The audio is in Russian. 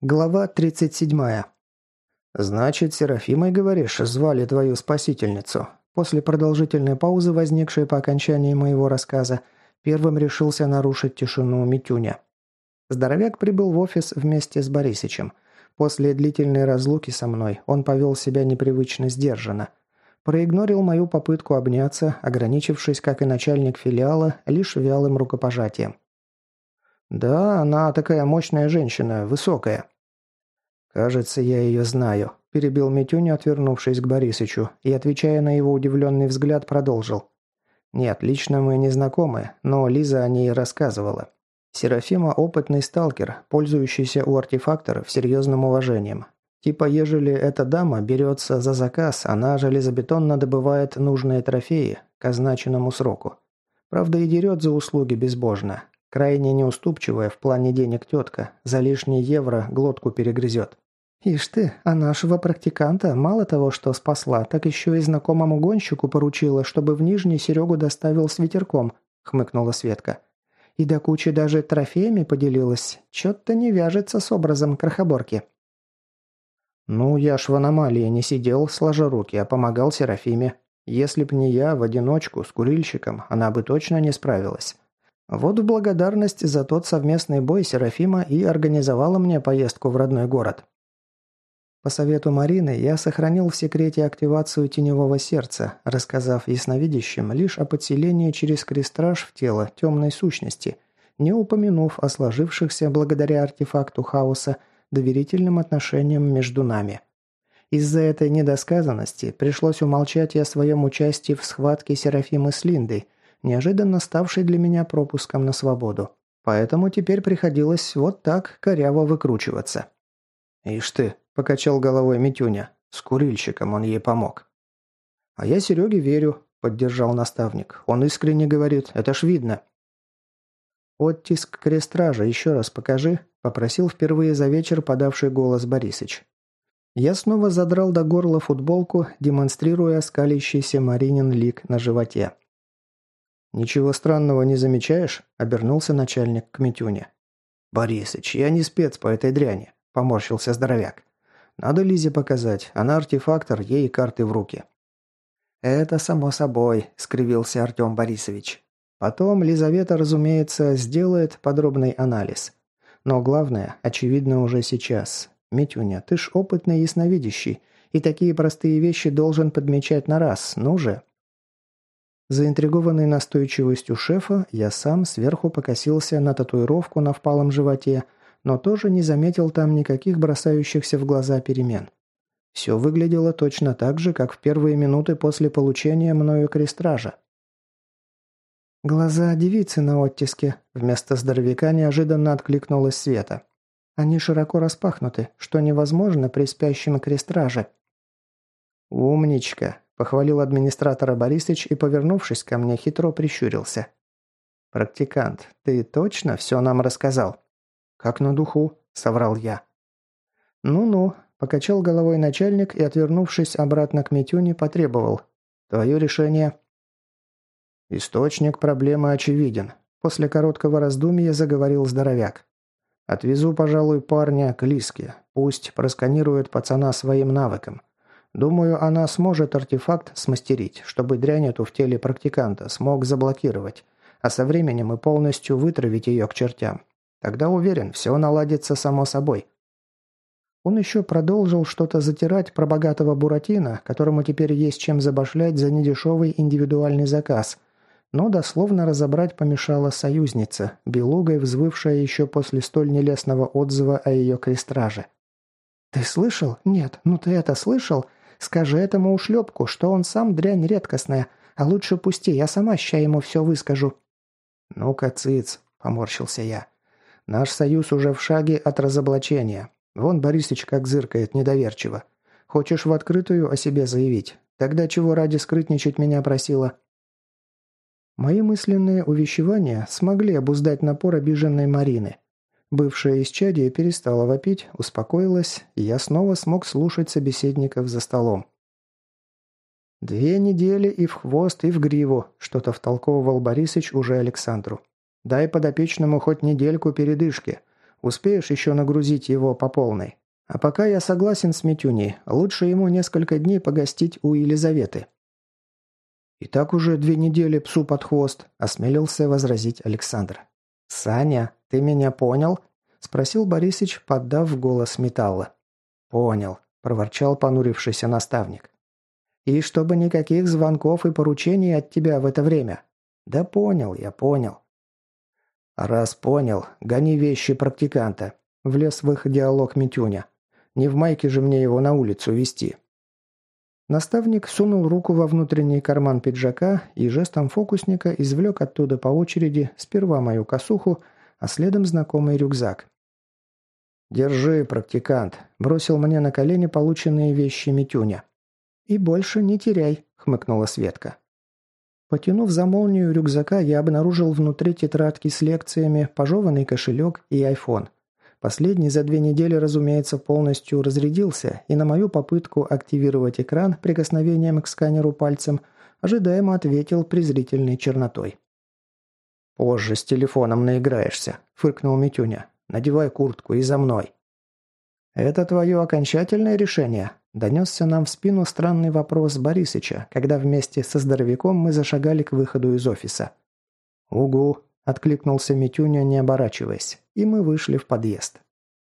Глава 37. «Значит, Серафимой, говоришь, звали твою спасительницу?» После продолжительной паузы, возникшей по окончании моего рассказа, первым решился нарушить тишину Митюня. Здоровяк прибыл в офис вместе с Борисычем. После длительной разлуки со мной он повел себя непривычно сдержанно. Проигнорил мою попытку обняться, ограничившись, как и начальник филиала, лишь вялым рукопожатием. «Да, она такая мощная женщина, высокая». «Кажется, я ее знаю», – перебил Митюня, отвернувшись к Борисычу, и, отвечая на его удивленный взгляд, продолжил. «Нет, лично мы не знакомы, но Лиза о ней рассказывала. Серафима – опытный сталкер, пользующийся у артефакторов серьезным уважением. Типа, ежели эта дама берется за заказ, она железобетонно добывает нужные трофеи к означенному сроку. Правда, и дерет за услуги безбожно, Крайне неуступчивая в плане денег тетка, за лишний евро глотку перегрызет. «Ишь ты, а нашего практиканта мало того, что спасла, так еще и знакомому гонщику поручила, чтобы в Нижний Серегу доставил с ветерком», — хмыкнула Светка. «И до кучи даже трофеями поделилась. Чё-то не вяжется с образом крохоборки». «Ну, я ж в аномалии не сидел, сложа руки, а помогал Серафиме. Если б не я, в одиночку, с курильщиком, она бы точно не справилась. Вот в благодарность за тот совместный бой Серафима и организовала мне поездку в родной город. По совету Марины я сохранил в секрете активацию теневого сердца, рассказав ясновидящим лишь о подселении через крестраж в тело темной сущности, не упомянув о сложившихся благодаря артефакту хаоса доверительным отношениям между нами. Из-за этой недосказанности пришлось умолчать и о своем участии в схватке Серафимы с Линдой – неожиданно ставший для меня пропуском на свободу. Поэтому теперь приходилось вот так коряво выкручиваться. «Ишь ты», – покачал головой Митюня, – «с курильщиком он ей помог». «А я Сереге верю», – поддержал наставник. «Он искренне говорит, это ж видно». «Оттиск крестража еще раз покажи», – попросил впервые за вечер подавший голос Борисыч. Я снова задрал до горла футболку, демонстрируя скалящийся Маринин лик на животе. «Ничего странного не замечаешь?» – обернулся начальник к Митюне. «Борисыч, я не спец по этой дряни», – поморщился здоровяк. «Надо Лизе показать, она артефактор, ей карты в руки». «Это само собой», – скривился Артем Борисович. «Потом Лизавета, разумеется, сделает подробный анализ. Но главное, очевидно уже сейчас. Митюня, ты ж опытный ясновидящий, и такие простые вещи должен подмечать на раз, ну же». Заинтригованный настойчивостью шефа, я сам сверху покосился на татуировку на впалом животе, но тоже не заметил там никаких бросающихся в глаза перемен. Все выглядело точно так же, как в первые минуты после получения мною крестража. «Глаза девицы на оттиске», – вместо здоровяка неожиданно откликнулась Света. «Они широко распахнуты, что невозможно при спящем крестраже». «Умничка», Похвалил администратора Борисыч и, повернувшись ко мне, хитро прищурился. «Практикант, ты точно все нам рассказал?» «Как на духу», — соврал я. «Ну-ну», — покачал головой начальник и, отвернувшись обратно к Митюне, потребовал. «Твое решение?» «Источник проблемы очевиден», — после короткого раздумья заговорил здоровяк. «Отвезу, пожалуй, парня к Лиске. Пусть просканирует пацана своим навыком. Думаю, она сможет артефакт смастерить, чтобы дрянь эту в теле практиканта смог заблокировать, а со временем и полностью вытравить ее к чертям. Тогда, уверен, все наладится само собой. Он еще продолжил что-то затирать про богатого Буратино, которому теперь есть чем забашлять за недешевый индивидуальный заказ. Но дословно разобрать помешала союзница, белугой взвывшая еще после столь нелестного отзыва о ее крестраже. «Ты слышал? Нет, ну ты это слышал? Скажи этому ушлепку, что он сам дрянь редкостная, а лучше пусти, я сама ща ему все выскажу». «Ну-ка, цыц», — поморщился я. «Наш союз уже в шаге от разоблачения. Вон Борисыч как зыркает недоверчиво. Хочешь в открытую о себе заявить? Тогда чего ради скрытничать меня просила?» Мои мысленные увещевания смогли обуздать напор обиженной Марины. Бывшая исчадие перестала вопить, успокоилась, и я снова смог слушать собеседников за столом. «Две недели и в хвост, и в гриву», – что-то втолковывал Борисыч уже Александру. «Дай подопечному хоть недельку передышки. Успеешь еще нагрузить его по полной. А пока я согласен с Митюней, лучше ему несколько дней погостить у Елизаветы». «И так уже две недели псу под хвост», – осмелился возразить Александр. «Саня, ты меня понял?» – спросил Борисыч, поддав голос металла. «Понял», – проворчал понурившийся наставник. «И чтобы никаких звонков и поручений от тебя в это время». «Да понял я, понял». «Раз понял, гони вещи практиканта», – влез в их диалог Митюня. «Не в майке же мне его на улицу вести». Наставник сунул руку во внутренний карман пиджака и жестом фокусника извлек оттуда по очереди сперва мою косуху, а следом знакомый рюкзак. «Держи, практикант», – бросил мне на колени полученные вещи Митюня. «И больше не теряй», – хмыкнула Светка. Потянув за молнию рюкзака, я обнаружил внутри тетрадки с лекциями, пожеванный кошелек и айфон. Последний за две недели, разумеется, полностью разрядился, и на мою попытку активировать экран прикосновением к сканеру пальцем ожидаемо ответил презрительной чернотой. «Позже с телефоном наиграешься», – фыркнул Митюня. «Надевай куртку и за мной». «Это твое окончательное решение?» – донесся нам в спину странный вопрос Борисыча, когда вместе со здоровяком мы зашагали к выходу из офиса. «Угу», Откликнулся Митюня, не оборачиваясь, и мы вышли в подъезд.